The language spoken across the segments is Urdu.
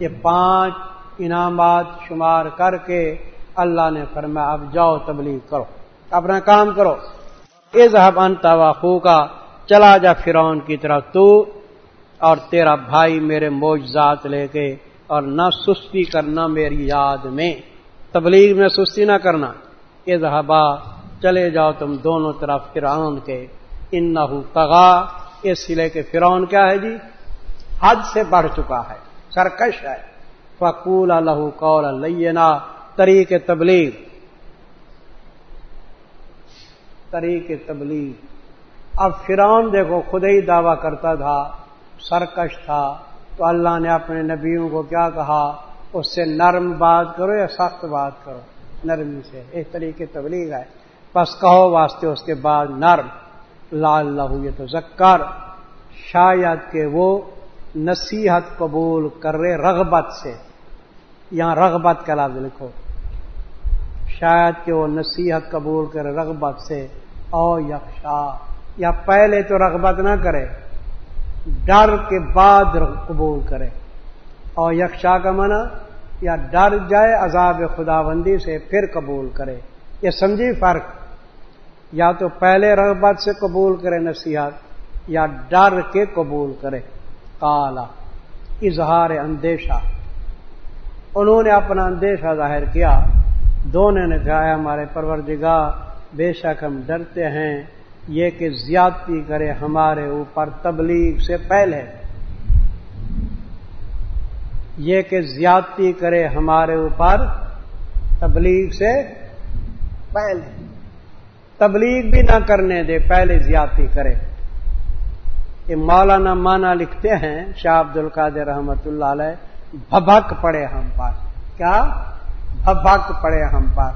یہ پانچ انعامات شمار کر کے اللہ نے فرمایا، اب جاؤ تبلیغ کرو، اپنا کام کرو۔ اظہب انتا واخو کا چلا جا فرون کی طرف تو، اور تیرا بھائی میرے موجزات لے کے، اور نہ سستی کرنا میری یاد میں۔ تبلیغ میں سستی نہ کرنا۔ اظہبا چلے جاؤ تم دونوں طرف فرعون کے۔ ان نہ تغا اس سلے کے فرعون کیا ہے جی؟ حد سے بڑھ چکا ہے۔ سرکش ہے۔ فکول الح قول لینا طریق تبلیغ۔ طریق تبلیغ۔ اب فرعون دیکھو خود ہی دعویٰ کرتا تھا، سرکش تھا۔ تو اللہ نے اپنے نبیوں کو کیا کہا؟ اس سے نرم بات کرو یا سخت بات کرو؟ نرمی سے۔ اس طریقے تبلیغ ہے۔ بس کہو واسطے اس کے بعد نرم۔ لال لہو یہ تو زکر شاید کہ وہ نصیحت قبول کر رہے رغبت سے۔ یہاں رغبت کا لفظ لکھو۔ شاید کہ وہ نصیحت قبول کرے رغبت سے او یکشا یا پہلے تو رغبت نہ کرے، ڈر کے بعد قبول کرے۔ اور یکشا کا منع یا ڈر جائے عذاب خدا بندی سے پھر قبول کرے۔ یہ سمجھی فرق؟ یا تو پہلے رغبت سے قبول کرے نصیحت، یا ڈر کے قبول کرے۔ کالا اظہار اندیشہ۔ انہوں نے اپنا اندیشہ ظاہر کیا۔ دونوں نے کہا ہمارے پروردگار، بے شک ہم ڈرتے ہیں، یہ کہ زیادتی کرے ہمارے اوپر تبلیغ سے پہلے۔ یہ کہ زیادتی کرے ہمارے اوپر تبلیغ سے پہلے۔ تبلیغ بھی نہ کرنے دے، پہلے زیادتی کرے۔ یہ مولانا مانا لکھتے ہیں، شاہ عبد القادر رحمت اللہ علیہ بھبک پڑے ہم پر کیا؟ بھبک پڑے ہم پر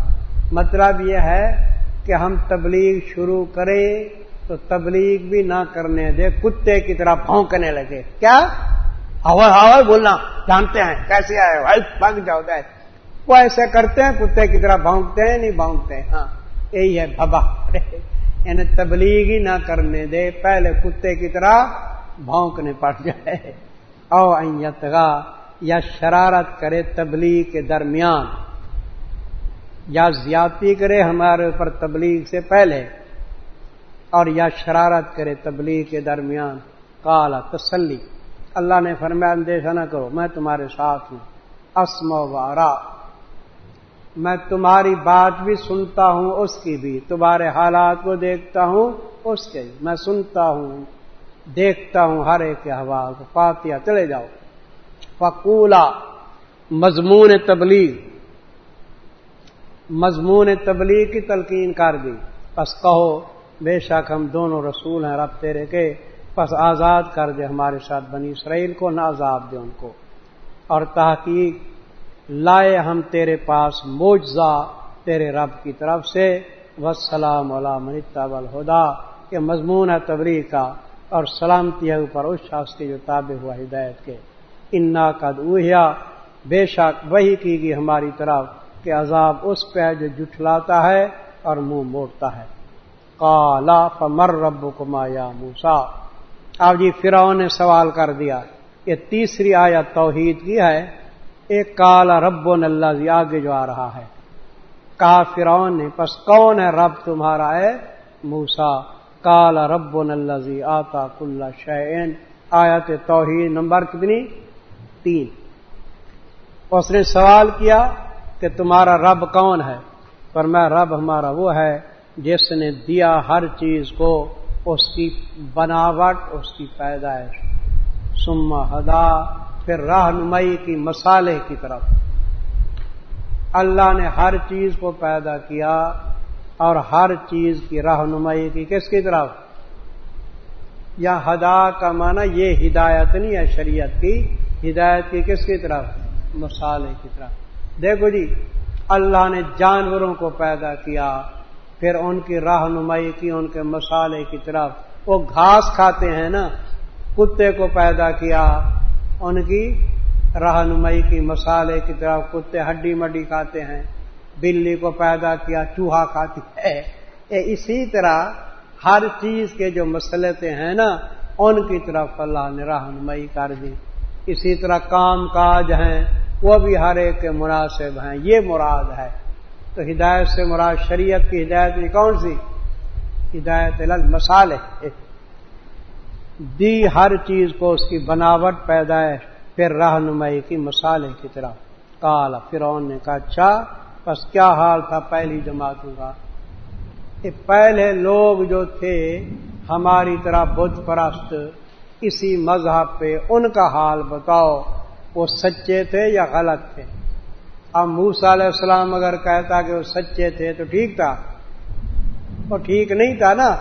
مطلب یہ ہے کہ ہم تبلیغ شروع کریں تو تبلیغ بھی نہ کرنے دے، کتے کی طرح بھونکنے لگے۔ کیا؟ ہوا ہوا بولنا۔ جانتے ہیں، کیسے آئے بھائی بھگ جاؤ گئے وہ ایسے کرتے ہیں، کتے کی طرح بھونکتے ہیں، نہیں بھونکتے۔ ہاں یہی ہے بھبا یعنی تبلیغ ہی نہ کرنے دے، پہلے کتے کی طرح بھونکنے پڑ جائے۔ او یتگا یا شرارت کرے تبلیغ کے درمیان۔ یا زیادتی کرے ہمارے اوپر تبلیغ سے پہلے، اور یا شرارت کرے تبلیغ کے درمیان۔ کالا تسلی۔ اللہ نے فرمایا، اندیشہ نہ کرو، میں تمہارے ساتھ ہوں۔ اسم و وارا میں تمہاری بات بھی سنتا ہوں، اس کی بھی۔ تمہارے حالات کو دیکھتا ہوں، اس کے میں سنتا ہوں، دیکھتا ہوں ہر ایک کے حوال کو۔ پاتیا چلے جاؤ۔ فکولا مضمون تبلیغ۔ مضمون تبلیغ کی تلقین کر دی۔ پس کہو، بے شک ہم دونوں رسول ہیں رب تیرے کے۔ پس آزاد کر دے ہمارے ساتھ بنی اسرائیل کو، نہ عذاب دے ان کو۔ اور تحقیق لائے ہم تیرے پاس موجزہ تیرے رب کی طرف سے۔ وسلام علام الہدا یہ مضمون ہے تبریح کا، اور سلامتی ہے اوپر اس شخص کے جو تابع ہوا ہدایت کے۔ انا قد اوہیا بے شک وہی کی گئی ہماری طرف کہ عذاب اس پہ جو جٹلاتا ہے اور منہ موڑتا ہے۔ کالا پمر رب کما یا موسا اب جی فراؤ نے سوال کر دیا، یہ تیسری آیا توحید کی ہے۔ ایک کالا رب اللہ جی آگے جو آ رہا ہے۔ کہا فرعون نے پس کون ہے رب تمہارا ہے موسا کالا رب اللہ جی آتا کل شعین آیت توحید نمبر کتنی؟ تین۔ اس نے سوال کیا کہ تمہارا رب کون ہے؟ پر میں رب ہمارا وہ ہے جس نے دیا ہر چیز کو، اس کی بناوٹ، اس کی پیدائش۔ سما ہدا پھر رہنمائی کی مسالے کی طرف۔ اللہ نے ہر چیز کو پیدا کیا اور ہر چیز کی رہنمائی کی کس کی طرف؟ یا ہدا کا معنی یہ ہدایت نہیں ہے شریعت کی، ہدایت کی کس کی طرف؟ مسالے کی طرف۔ دیکھو جی اللہ نے جانوروں کو پیدا کیا، پھر ان کی رہنمائی کی، ان کے مسالے کی طرف۔ وہ گھاس کھاتے ہیں نا، کتے کو پیدا کیا ان کی رہنمائی کی مسالے کی طرف کتے ہڈی مڈی کھاتے ہیں، بلی کو پیدا کیا، چوہا کھاتی ہے۔ اسی طرح ہر چیز کے جو مسلطیں ہیں نا، ان کی طرف اللہ نے رہنمائی کر دی۔ اسی طرح کام کاج ہیں، وہ بھی ہر ایک کے مناسب ہیں، یہ مراد ہے۔ تو ہدایت سے مراد شریعت کی ہدایت میں کون سی؟ ہدایت مسالے دی ہر چیز کو اس کی بناوٹ پیدائش پھر رہنمائی کی مسالے کی طرح۔ کالا فرعون نے کہا اچھا بس کیا حال تھا پہلی جماعتوں کا؟ پہلے لوگ جو تھے، ہماری طرح بدھ پرست، اسی مذہب پہ ان کا حال بتاؤ، وہ سچے تھے یا غلط تھے؟ اب موسا علیہ السلام اگر کہتا کہ وہ سچے تھے تو ٹھیک تھا۔ وہ ٹھیک نہیں تھا نا،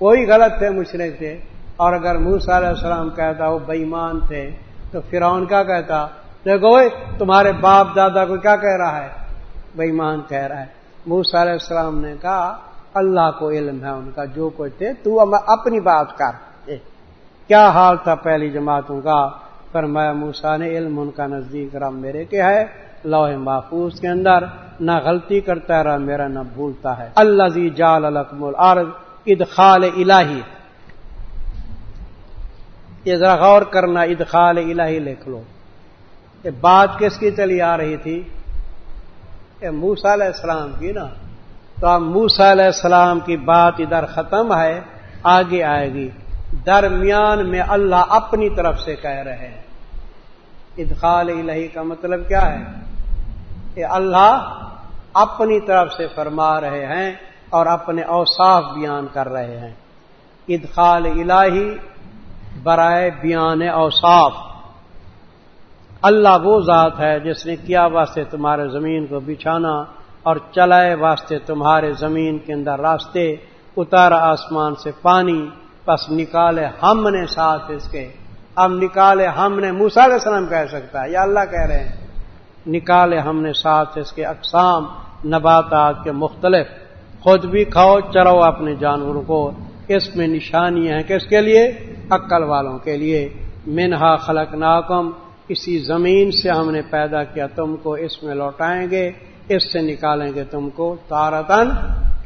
وہی غلط تھے مشرق تھے۔ اور اگر موسا علیہ السلام کہتا وہ بےمان تھے، تو فرعون کیا کہتا؟ دیکھو تمہارے باپ دادا کو کیا کہہ رہا ہے؟ بےمان کہہ رہا ہے۔ موسا علیہ السلام نے کہا، اللہ کو علم ہے، ان کا جو کچھ تھے تو اپنی بات کر۔ کیا حال تھا پہلی جماعتوں کا؟ فرمایا موسا نے، علم ان کا نزدیک رام میرے کے ہے لوہ محفوظ کے اندر۔ نہ غلطی کرتا رہا، میرا نہ بھولتا ہے۔ اللہ زی جال الکم العرض ادخال الہی۔ یہ ذرا غور کرنا، ادخال الہی لکھ لو۔ یہ بات کس کی چلی آ رہی تھی؟ موسا علیہ السلام کی نا۔ تو اب موسا علیہ السلام کی بات ادھر ختم ہے، آگے آئے گی۔ درمیان میں اللہ اپنی طرف سے کہہ رہے ہیں۔ ادخال الہی کا مطلب کیا ہے؟ کہ اللہ اپنی طرف سے فرما رہے ہیں اور اپنے اوصاف بیان کر رہے ہیں۔ ادخال الہی برائے بیان اوصاف۔ اللہ وہ ذات ہے جس نے کیا واسطے تمہارے زمین کو بچھانا اور چلائے واسطے تمہارے زمین کے اندر راستے، اتارا آسمان سے پانی بس نکالے ہم نے ساتھ اس کے۔ اب نکالے ہم نے موسا علیہ السلام کہہ سکتا ہے، یا اللہ کہہ رہے ہیں۔ نکالے ہم نے ساتھ اس کے اقسام، نباتات کے مختلف۔ خود بھی کھاؤ چرو اپنے جانوروں کو۔ اس میں نشانیاں ہیں کس کے لیے؟ عقل والوں کے لیے، منہا خلق ناکم کسی زمین سے ہم نے پیدا کیا، تم کو اس میں لوٹائیں گے، اس سے نکالیں گے تم کو تارتن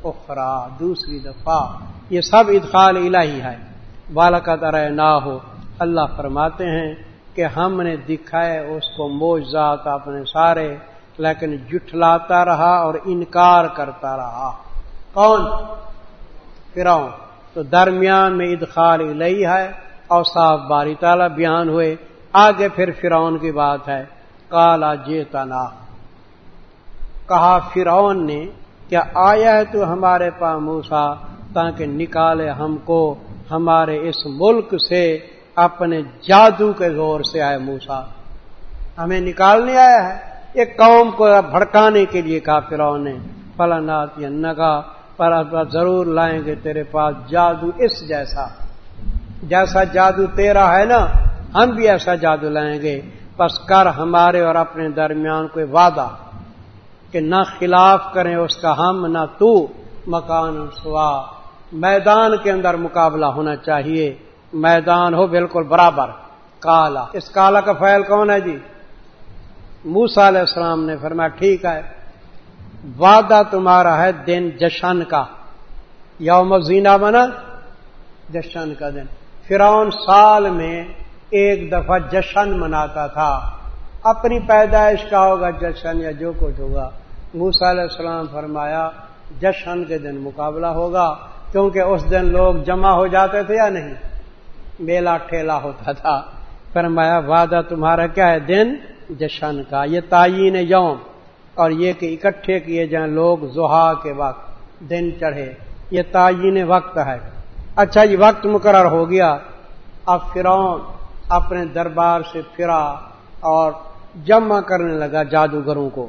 اخرا، دوسری دفعہ۔ یہ سب ادخال الہی ہے۔ بالا کا طرح نہ ہو اللہ فرماتے ہیں کہ ہم نے دکھائے اس کو موجات اپنے سارے، لیکن جٹلاتا رہا اور انکار کرتا رہا۔ کون؟ فراؤ تو درمیان میں ادخال الہی ہے اور صاف باری تعالیٰ بیان ہوئے۔ آگے پھر فرعون کی بات ہے۔ کالا جیتنا۔ کہا فرعون نے کیا آیا ہے تو ہمارے پاس موسا تاکہ نکالے ہم کو ہمارے اس ملک سے اپنے جادو کے زور سے آئے موسا ہمیں نکالنے آیا ہے۔ ایک قوم کو بھڑکانے کے لیے کہا فرعون نے۔ فلانات یا نگا پر ضرور لائیں گے تیرے پاس جادو اس جیسا۔ جیسا جادو تیرا ہے نا، ہم بھی ایسا جادو لائیں گے۔ بس کر ہمارے اور اپنے درمیان کوئی وعدہ کہ نہ خلاف کریں اس کا ہم، نہ تو مکان سوا۔ میدان کے اندر مقابلہ ہونا چاہیے۔ میدان ہو بالکل برابر۔ کالا۔ اس کالا کا فیل کون ہے جی؟ موسا علیہ السلام نے فرمایا، ٹھیک ہے۔ وعدہ تمہارا ہے دن جشن کا۔ یوم زینا بنا جشن کا دن۔ فرعون سال میں ایک دفعہ جشن مناتا تھا۔ اپنی پیدائش کا ہوگا جشن یا جو کچھ ہوگا۔ موسا علیہ السلام فرمایا، جشن کے دن مقابلہ ہوگا، کیونکہ اس دن لوگ جمع ہو جاتے تھے یا نہیں؟ میلہ ٹھیلا ہوتا تھا۔ فرمایا، وعدہ تمہارا کیا ہے؟ دن جشن کا۔ یہ تعین یوم۔ اور یہ کہ اکٹھے کیے جائیں لوگ زحا کے وقت، دن چڑھے۔ یہ تعین وقت ہے۔ اچھا یہ وقت مقرر ہو گیا۔ اب فرعون اپنے دربار سے پھرا اور جمع کرنے لگا جادوگروں کو۔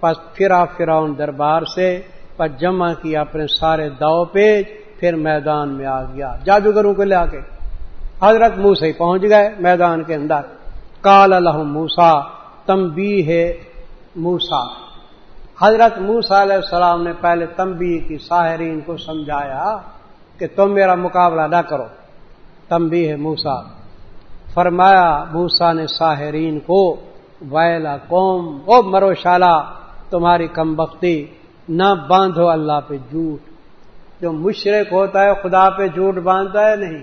پس پھرا فراؤن دربار سے، پس جمع کیا اپنے سارے داؤ پہ پھر میدان میں آ گیا۔ جادوگروں کو لے آ کے۔ حضرت موسی پہنچ گئے میدان کے اندر۔ کال الحم موسا تمبی ہے موسا حضرت موسا علیہ السلام نے پہلے تمبی کی ساحرین کو سمجھایا کہ تم میرا مقابلہ نہ کرو۔ تمبی ہے موسا فرمایا موسا نے ساحرین کو، ویلا قوم، او مرو شالا تمہاری کم بختی نہ باندھو اللہ پہ جھوٹ۔ جو مشرق ہوتا ہے، خدا پہ جھوٹ باندھتا ہے نہیں۔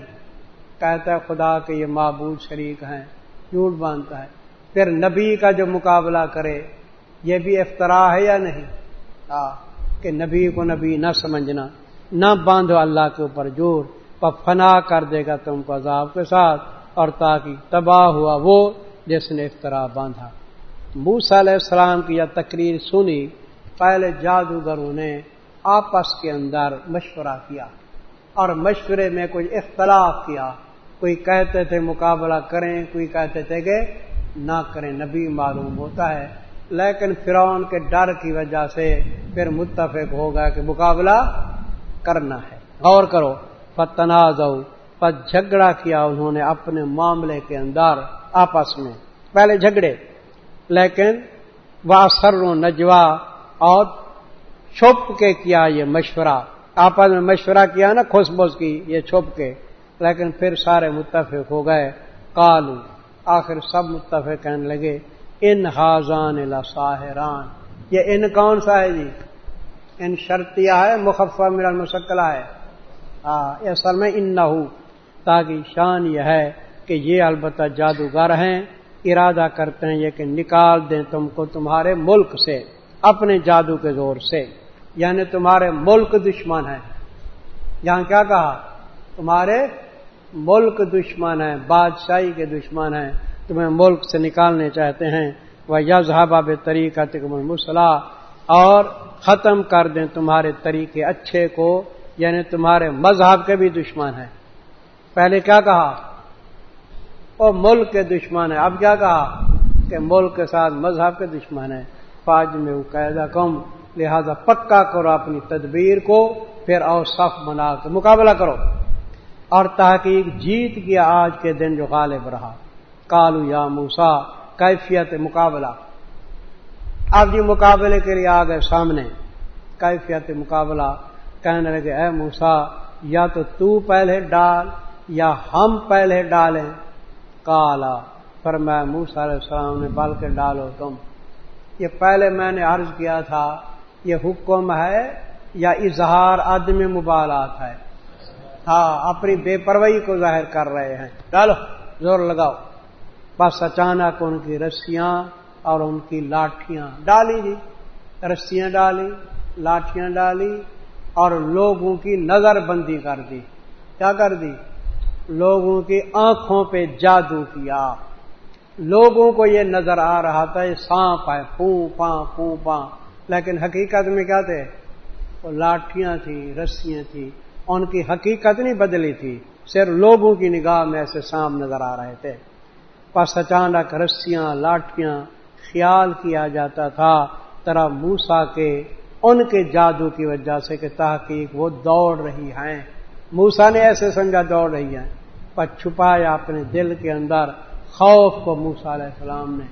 کہتا ہے، خدا کے یہ معبود شریک ہیں، جھوٹ باندھتا ہے۔ پھر نبی کا جو مقابلہ کرے یہ بھی افطرا ہے یا نہیں؟ ہاں کہ نبی کو نبی نہ سمجھنا نہ باندھو اللہ کے اوپر جوڑ پر فنا کر دے گا تم کو عذاب کے ساتھ اور تاکہ تباہ ہوا وہ جس نے افطرا باندھا۔ موسا علیہ السلام کی یہ تقریر سنی پہلے جادوگروں نے آپس کے اندر مشورہ کیا اور مشورے میں کوئی اختلاف کیا۔ کوئی کہتے تھے مقابلہ کریں کوئی کہتے تھے کہ نہ کریں نبی معلوم ہوتا ہے۔ لیکن فرعون کے ڈر کی وجہ سے پھر متفق ہوگا کہ مقابلہ کرنا ہے۔ غور کرو۔ پتناز پر جھگڑا کیا انہوں نے اپنے معاملے کے اندر آپس میں۔ پہلے جھگڑے، لیکن وہ سر نجوا۔ اور چھپ کے کیا یہ مشورہ۔ آپس میں مشورہ کیا نا خوش بوس کی یہ چھپ کے۔ لیکن پھر سارے متفق ہو گئے۔ کالو آخر سب متفق کہنے لگے۔ ان حاضان ساحران یہ ان کون سا ہے جی؟ ان شرطیہ ہے، مخفہ میرا مسکلہ ہے. ہاں یہ سر میں ان نہ ہوں تاکہ شان یہ ہے کہ یہ البتہ جادوگر ہیں، ارادہ کرتے ہیں یہ کہ نکال دیں تم کو تمہارے ملک سے، اپنے جادو کے زور سے. یعنی تمہارے ملک دشمن ہیں. یہاں کیا کہا؟ تمہارے ملک دشمن ہیں، بادشاہی کے دشمن ہیں. تمہیں ملک سے نکالنے چاہتے ہیں۔ وہ یزہبا بے طریقہ تکم المسلح اور ختم کر دیں تمہارے طریقے اچھے کو یعنی تمہارے مذہب کے بھی دشمن ہیں۔ پہلے کیا کہا؟ وہ ملک کے دشمن ہے اب کیا کہا؟ کہ ملک کے ساتھ مذہب کے دشمن ہے فاج میں وہ قاعدہ کم لہذا پکا کرو اپنی تدبیر کو، پھر اور صف بنا کے مقابلہ کرو۔ اور تحقیق جیت گیا آج کے دن جو غالب رہا۔ کالو یا موسا کیفیت مقابلہ۔ اب جی مقابلے کے لیے آ گئے سامنے، کیفیت مقابلہ۔ کہنے لگے، اے موسا یا تو تو پہلے ڈال یا ہم پہلے ڈالیں۔ کالا پر میں موسا علیہ السلام نے بل کے ڈالو تم۔ یہ پہلے میں نے عرض کیا تھا، یہ حکم ہے یا اظہار عدم مبالات ہے؟ ہاں اپنی بے پروئی کو ظاہر کر رہے ہیں۔ ڈالو، زور لگاؤ۔ بس اچانک ان کی رسیاں اور ان کی لاٹیاں ڈالی جی رسیاں ڈالی لاٹیاں ڈالی اور لوگوں کی نظر بندی کر دی، کیا کر دی؟ لوگوں کی آنکھوں پہ جادو کیا۔ لوگوں کو یہ نظر آ رہا تھا، یہ سانپ ہے پوں پاں پوں پاں۔ لیکن حقیقت میں کیا تھے؟ وہ لاٹیاں تھیں رسیاں تھیں ان کی حقیقت نہیں بدلی تھی، صرف لوگوں کی نگاہ میں ایسے سام نظر آ رہے تھے۔ پس اچانک رسیاں لاٹیاں خیال کیا جاتا تھا۔ طرح موسا کے، ان کے جادو کی وجہ سے کہ تحقیق وہ دوڑ رہی ہیں۔ موسا نے ایسے سمجھا دوڑ رہی ہیں۔ پر چھپایا اپنے دل کے اندر خوف کو موسا علیہ السلام نے۔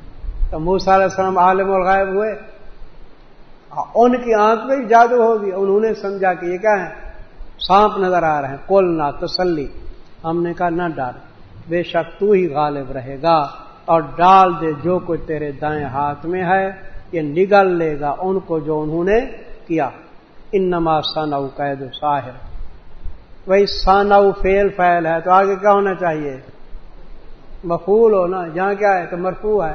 تو موسا علیہ السلام عالم اور غائب ہوئے ان کی آنکھ میں جادو ہوگی۔ انہوں نے سمجھا کہ یہ کیا ہے سانپ نظر آ رہے ہیں۔ کل نہ تسلی۔ ہم نے کہا، نہ ڈر۔ بے شک تو ہی غالب رہے گا اور ڈال دے جو کچھ تیرے دائیں ہاتھ میں ہے، یہ نگل لے گا ان کو جو انہوں نے کیا۔ ان نما سانا قید ساحر وہی سانا فیل فیل ہے، تو آگے کیا ہونا چاہیے؟ مفول ہو نا جہاں کیا ہے؟ تو مرفو ہے۔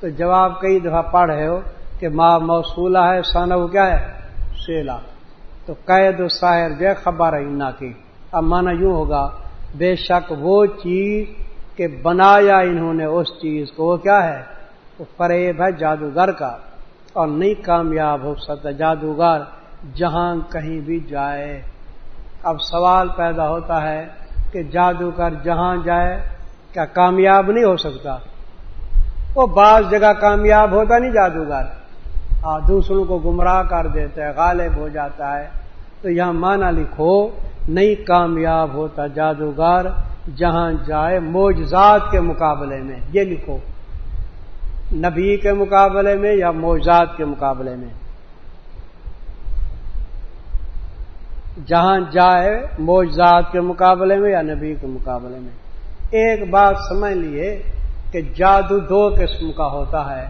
تو جواب کئی دفعہ پڑھ رہے ہو کہ ماں موصولہ ہے سانا کیا ہے؟ سیلا تو قید و ساحر جو خبر ہے، انا کی۔ اب مانا یوں ہوگا بے شک وہ چیز کہ بنایا انہوں نے اس چیز کو، وہ کیا ہے؟ وہ فریب ہے جادوگر کا، اور نہیں کامیاب ہو سکتا جادوگر جہاں کہیں بھی جائے۔ اب سوال پیدا ہوتا ہے کہ جادوگر جہاں جائے، کیا کامیاب نہیں ہو سکتا؟ وہ بعض جگہ کامیاب ہوتا نہیں جادوگر۔ دوسروں کو گمراہ کر دیتا ہے، غالب ہو جاتا ہے۔ تو یہاں مانا لکھو نہیں کامیاب ہوتا جادوگر جہاں جائے موجزات کے مقابلے میں، یہ لکھو۔ نبی کے مقابلے میں یا موجات کے مقابلے میں؟ جہاں جائے موجزات کے مقابلے میں یا نبی کے مقابلے میں؟ ایک بات سمجھ لیے کہ جادو دو قسم کا ہوتا ہے۔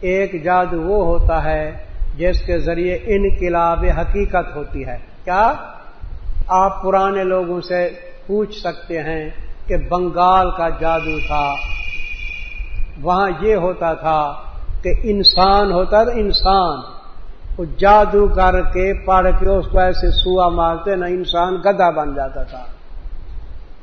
ایک جادو وہ ہوتا ہے جس کے ذریعے انقلاب حقیقت ہوتی ہے۔ کیا؟ آپ پرانے لوگوں سے پوچھ سکتے ہیں کہ بنگال کا جادو تھا۔ وہاں یہ ہوتا تھا کہ انسان ہوتا تھا انسان، وہ جادو کر کے پڑھ کے اس کو ایسے سوا مارتے، نہ انسان گدا بن جاتا تھا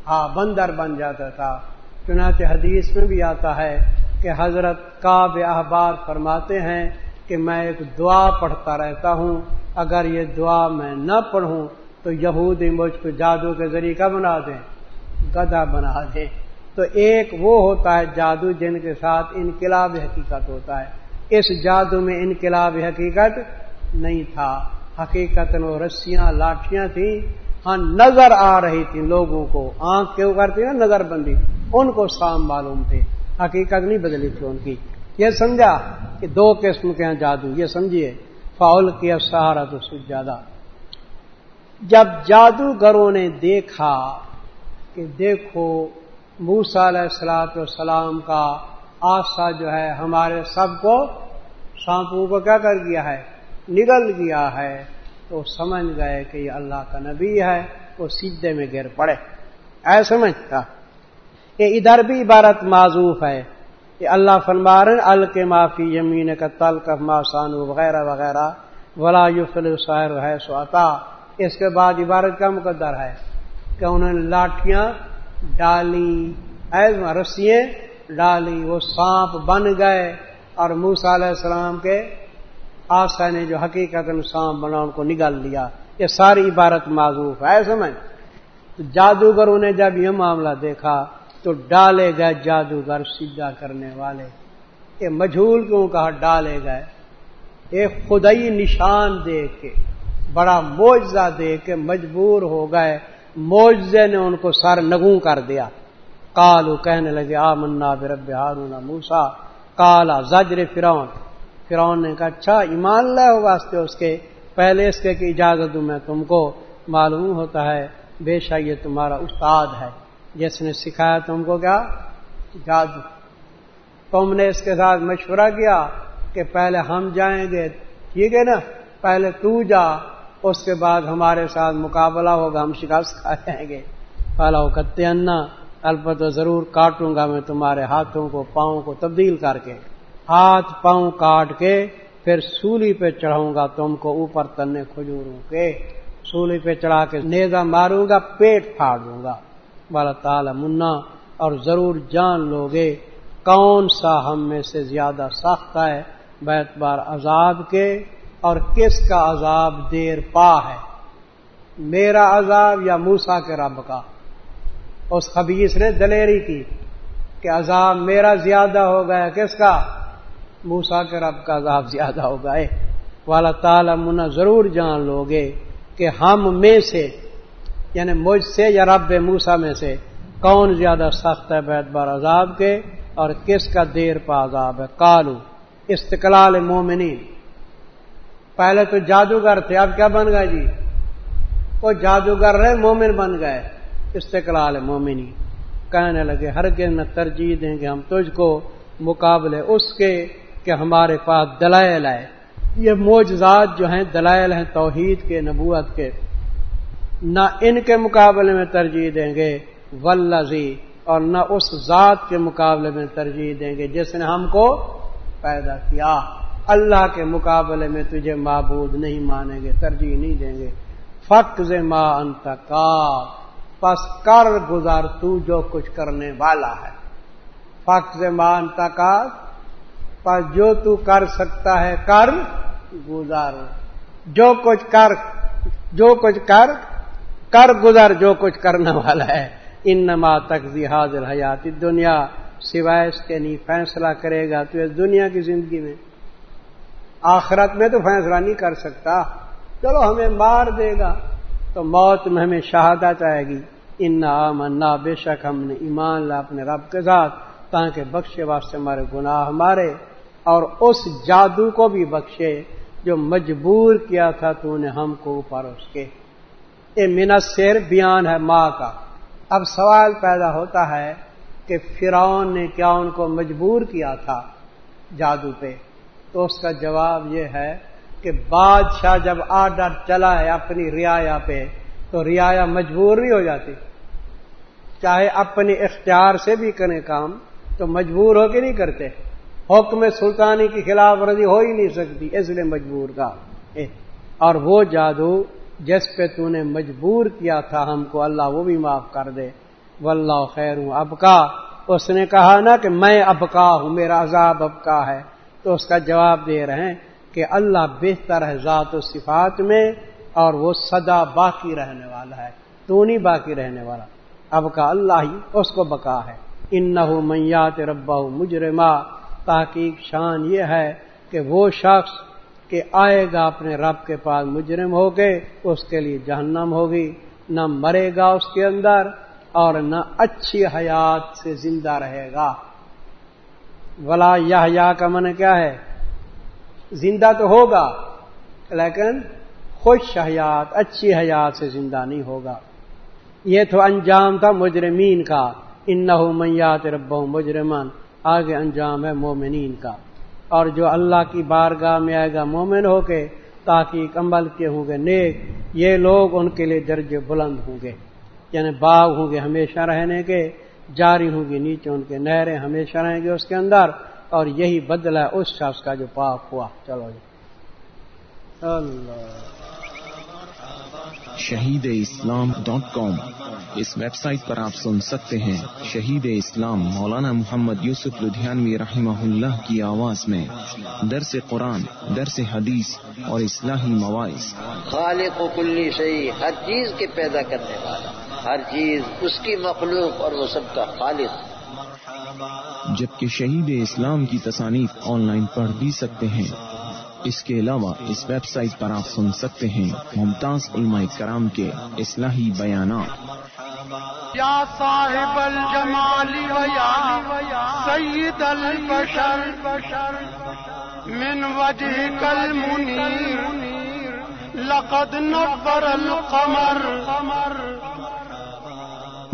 ہاں بندر بن جاتا تھا۔ چنانچہ حدیث میں بھی آتا ہے کہ حضرت کاب احبار فرماتے ہیں کہ میں ایک دعا پڑھتا رہتا ہوں، اگر یہ دعا میں نہ پڑھوں تو یہودی مجھ کو جادو کے ذریعے کا بنا دیں؟ گدا بنا دیں۔ تو ایک وہ ہوتا ہے جادو جن کے ساتھ انقلاب حقیقت ہوتا ہے۔ اس جادو میں انقلاب حقیقت نہیں تھا۔ حقیقت وہ رسیاں لاٹیاں تھیں۔ ہاں نظر آ رہی تھی لوگوں کو۔ آنکھ کیوں کرتی نا نظر بندی۔ ان کو سام معلوم تھے۔ حقیقت نہیں بدلی تھی ان کی۔ یہ سمجھا کہ دو قسم کے ہیں جادو۔ یہ سمجھیے فاول کیا سہارا تو سچ زیادہ جب جادوگروں نے دیکھا کہ دیکھو موسا علیہ السلاط والسلام کا آسا جو ہے ہمارے سب کو سانپو کو کیا کر گیا ہے، نگل گیا ہے، تو سمجھ گئے کہ یہ اللہ کا نبی ہے، وہ سیدھے میں گر پڑے۔ اے سمجھتا کہ ادھر بھی عبارت معذوف ہے کہ اللہ فنبارن ال کے معافی یمین کا تل کا ماسان وغیرہ وغیرہ، ولا یوفل شاعر ہے سو عطا اس کے بعد عبارت کا مقدر ہے کہ انہوں نے لاٹیاں ڈالی رسیے ڈالی، وہ سانپ بن گئے اور موسا علیہ السلام کے آسا نے جو حقیقت سانپ بنا ان کو نگل لیا۔ یہ ساری عبارت معذوف ہے سمجھ جادوگروں نے جب یہ معاملہ دیکھا تو ڈالے گئے جادوگر سیدھا کرنے والے۔ یہ مجھول کیوں کہا ڈالے گئے؟ ایک خدائی نشان دے کے۔ بڑا موجزہ دے کے مجبور ہو گئے۔ موجے نے ان کو سر نگوں کر دیا۔ کالو کہنے لگے آ منا برب ہارون موسا کالا زجر فرون فرون نے کہا اچھا ایمان لے ہو واسطے اس کے۔ پہلے اس کے کہ اجازت دوں میں تم کو۔ معلوم ہوتا ہے، بے شک یہ تمہارا استاد ہے۔ جس نے سکھایا تم کو کیا؟ جادو تم نے اس کے ساتھ مشورہ کیا کہ پہلے ہم جائیں گے۔ ٹھیک ہے نا؟ پہلے تو جا۔ اس کے بعد ہمارے ساتھ مقابلہ ہوگا، ہم شکست کھا جائیں گے۔ پہلا کتے انا البتہ ضرور کاٹوں گا میں تمہارے ہاتھوں کو، پاؤں کو تبدیل کر کے۔ ہاتھ پاؤں کاٹ کے پھر سولی پہ چڑھاؤں گا، تم کو اوپر تنے کھجوروں کے۔ سولی پہ چڑھا کے نیزا ماروں گا، پیٹ پھاڑ دوں گا۔ والا تعالی منا اور ضرور جان لو گے کون سا ہم میں سے زیادہ سخت ہے۔ بیت بار عذاب کے اور کس کا عذاب دیر پا ہے؟ میرا عذاب یا موسا کے رب کا؟ اس خبیص نے دلیری کی کہ عذاب میرا زیادہ ہو گیا کس کا؟ موسا کے رب کا عذاب زیادہ ہو گئے والا تعالی منا ضرور جان لو گے کہ ہم میں سے یعنی مجھ سے یا رب موسا میں سے، کون زیادہ سخت ہے بیت بار عذاب کے اور کس کا دیر پا عذاب ہے؟ کالو استقلال مومنی پہلے تو جادوگر تھے، اب کیا بن گئے جی؟ وہ جادوگر رہے، مومن بن گئے۔ استقلال مومنی۔ کہنے لگے ہر کے میں ترجیح دیں گے ہم تجھ کو مقابلے اس کے کہ ہمارے پاس دلائل ہے یہ موجزات جو ہیں، دلائل ہیں توحید کے، نبوت کے۔ نہ ان کے مقابلے میں ترجیح دیں گے ولزی اور نہ اس ذات کے مقابلے میں ترجیح دیں گے جس نے ہم کو پیدا کیا۔ اللہ کے مقابلے میں تجھے معبود نہیں مانیں گے، ترجیح نہیں دیں گے۔ فخ ما انتقا پس کر گزار تو جو کچھ کرنے والا ہے۔ فخ ما انتقا پس جو تو کر سکتا ہے کر گزار۔ جو کچھ کر، جو کچھ کر کر گزر جو کچھ کرنے والا ہے۔ ان نما تقزی حاضر حیات دنیا سوائے اس کے نہیں فیصلہ کرے گا تو اس دنیا کی زندگی میں۔ آخرت میں تو فیصلہ نہیں کر سکتا۔ چلو ہمیں مار دے گا۔ تو موت میں ہمیں شہادت آئے گی۔ ان نہ بے شک ہم نے ایمان لا اپنے رب کے ساتھ تاکہ بخشے واسطے ہمارے گناہ ہمارے اور اس جادو کو بھی بخشے جو مجبور کیا تھا تو نے ہم کو اوپر اس کے۔ منصر بیان ہے ماں کا۔ اب سوال پیدا ہوتا ہے کہ فرعون نے کیا ان کو مجبور کیا تھا جادو پہ؟ تو اس کا جواب یہ ہے کہ بادشاہ جب آڈر چلا ہے اپنی رعایا پہ، تو رعایا مجبور نہیں ہو جاتی۔ چاہے اپنی اختیار سے بھی کریں کام، تو مجبور ہو کے نہیں کرتے۔ حکم سلطانی کی خلاف ورزی ہو ہی نہیں سکتی، اس لیے مجبور کا۔ اور وہ جادو جس پہ تو نے مجبور کیا تھا ہم کو، اللہ وہ بھی معاف کر دے۔ واللہ خیر ہوں اب کا۔ اس نے کہا نا کہ میں اب کا ہوں، میرا عذاب اب کا ہے۔ تو اس کا جواب دے رہے ہیں کہ اللہ بہتر ہے ذات و صفات میں اور وہ سدا باقی رہنے والا ہے تو نہیں باقی رہنے والا۔ اب کا اللہ ہی اس کو بکا ہے۔ ان نہ میات ربا مجرما۔ تحقیق شان یہ ہے کہ وہ شخص کہ آئے گا اپنے رب کے پاس مجرم ہو کے، اس کے لیے جہنم ہوگی۔ نہ مرے گا اس کے اندر اور نہ اچھی حیات سے زندہ رہے گا۔ ولا یا کا من کیا ہے؟ زندہ تو ہوگا، لیکن خوش حیات، اچھی حیات سے زندہ نہیں ہوگا۔ یہ تو انجام تھا مجرمین کا۔ ان نہ میات رب مجرمن آگے انجام ہے مومنین کا۔ اور جو اللہ کی بارگاہ میں آئے گا مومن ہو کے تاکہ کمبل کے ہوں گے، نیک۔ یہ لوگ ان کے لیے درجے بلند ہوں گے۔ یعنی باغ ہوں گے ہمیشہ رہنے کے۔ جاری ہوں گی نیچے ان کے نہریں ہمیشہ رہیں گے اس کے اندر اور یہی بدل ہے اس شخص کا جو پاک ہوا۔ چلو جی۔ اللہ۔ Shaheed Islam dot com. اس ویب سائٹ پر آپ سن سکتے ہیں شہید اسلام مولانا محمد یوسف لدھیانوی رحمہ اللہ کی آواز میں۔ درس قرآن درس حدیث اور اصلاحی مواعث خالق و کلی صحیح ہر چیز کے پیدا کرنے والا۔ ہر چیز اس کی مخلوق اور وہ سب کا خالق۔ جبکہ شہید اسلام کی تصانیف آن لائن پڑھ بھی سکتے ہیں۔ اس کے علاوہ اس ویب سائٹ پر آپ سن سکتے ہیں ممتاز علماء کرام کے اصلاحی بیانات۔ یا صاحب الجمال ویا سید البشر من وجہ کل منیر لقد نبر القمر۔